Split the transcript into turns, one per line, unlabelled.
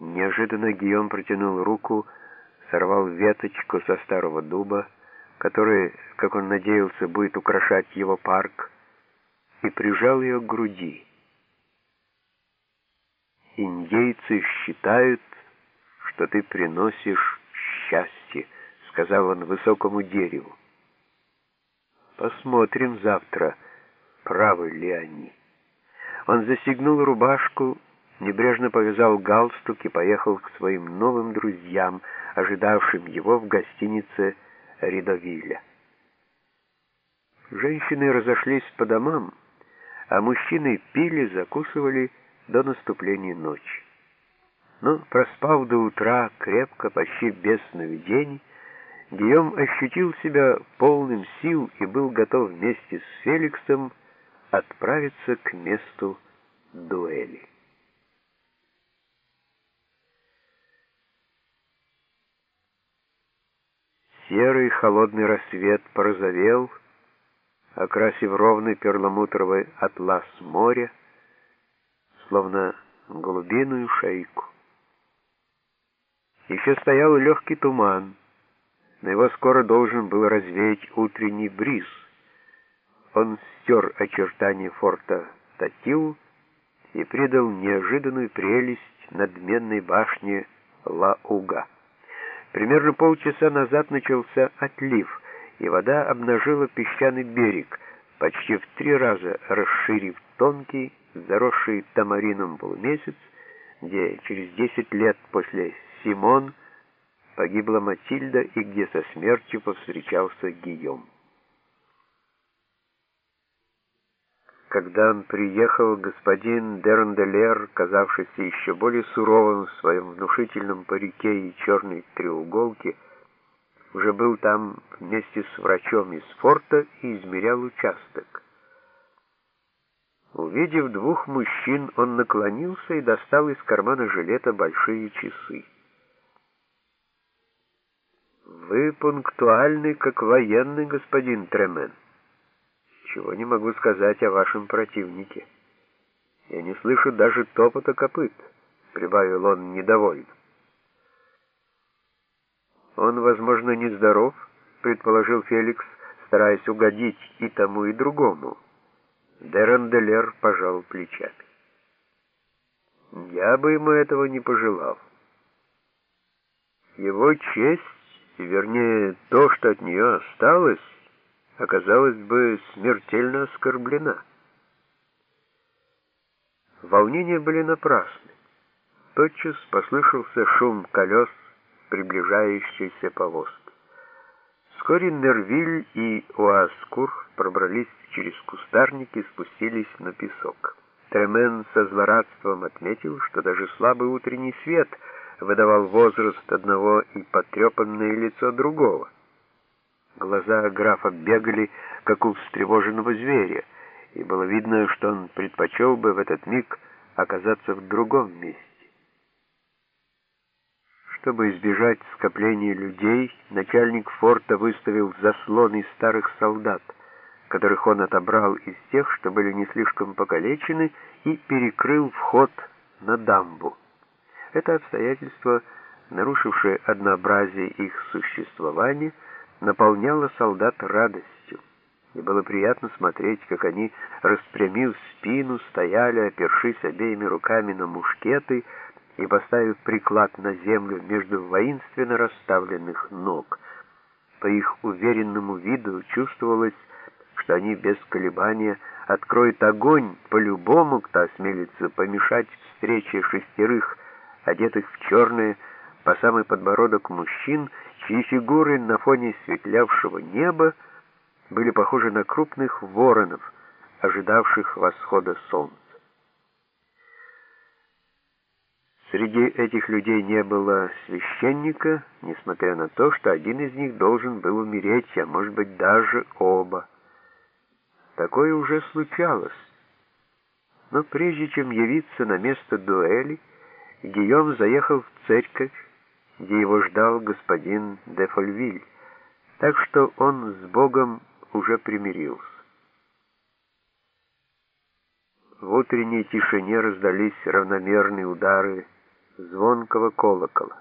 Неожиданно Гийом протянул руку, сорвал веточку со старого дуба, который, как он надеялся, будет украшать его парк, и прижал ее к груди. «Индейцы считают, что ты приносишь счастье», — сказал он высокому дереву. «Посмотрим завтра, правы ли они». Он застегнул рубашку, небрежно повязал галстук и поехал к своим новым друзьям, ожидавшим его в гостинице Ридовиля. Женщины разошлись по домам, а мужчины пили, закусывали до наступления ночи. Но, проспав до утра крепко, почти без сновидений, Гийом ощутил себя полным сил и был готов вместе с Феликсом отправиться к месту дуэли. Серый холодный рассвет порозовел, окрасив ровный перламутровый атлас моря, словно голубиную шейку. Еще стоял легкий туман, но его скоро должен был развеять утренний бриз. Он стер очертания форта Татил и придал неожиданную прелесть надменной башне Ла-Уга. Примерно полчаса назад начался отлив, и вода обнажила песчаный берег, почти в три раза расширив тонкий, заросший тамарином полумесяц, где через десять лет после Симон погибла Матильда и где со смертью повстречался Гийом. Когда он приехал, господин Дернделер, казавшийся еще более суровым в своем внушительном парике и черной треуголке, уже был там вместе с врачом из форта и измерял участок. Увидев двух мужчин, он наклонился и достал из кармана жилета большие часы. «Вы пунктуальный, как военный, господин Тремен. Чего не могу сказать о вашем противнике. Я не слышу даже топота копыт», — прибавил он недовольно. «Он, возможно, нездоров», — предположил Феликс, стараясь угодить и тому, и другому. Деранделер пожал плечами. «Я бы ему этого не пожелал. Его честь, вернее, то, что от нее осталось, оказалось бы смертельно оскорблена». Волнения были напрасны. Тотчас послышался шум колес приближающейся повозки. Вскоре Нервиль и Уаскур пробрались через кустарники и спустились на песок. Тремен со злорадством отметил, что даже слабый утренний свет выдавал возраст одного и потрепанное лицо другого. Глаза графа бегали, как у встревоженного зверя, и было видно, что он предпочел бы в этот миг оказаться в другом месте. Чтобы избежать скопления людей, начальник форта выставил заслон из старых солдат, которых он отобрал из тех, что были не слишком покалечены, и перекрыл вход на дамбу. Это обстоятельство, нарушившее однообразие их существования, наполняло солдат радостью, и было приятно смотреть, как они, распрямив спину, стояли, опершись обеими руками на мушкеты, и поставив приклад на землю между воинственно расставленных ног. По их уверенному виду чувствовалось, что они без колебания откроют огонь по любому, кто осмелится помешать встрече шестерых, одетых в черное, по самый подбородок мужчин, чьи фигуры на фоне светлявшего неба были похожи на крупных воронов, ожидавших восхода солнца. Среди этих людей не было священника, несмотря на то, что один из них должен был умереть, а может быть даже оба. Такое уже случалось. Но прежде чем явиться на место дуэли, Гийом заехал в церковь, где его ждал господин де Фольвиль, так что он с Богом уже примирился. В утренней тишине раздались равномерные удары звонкого колокола.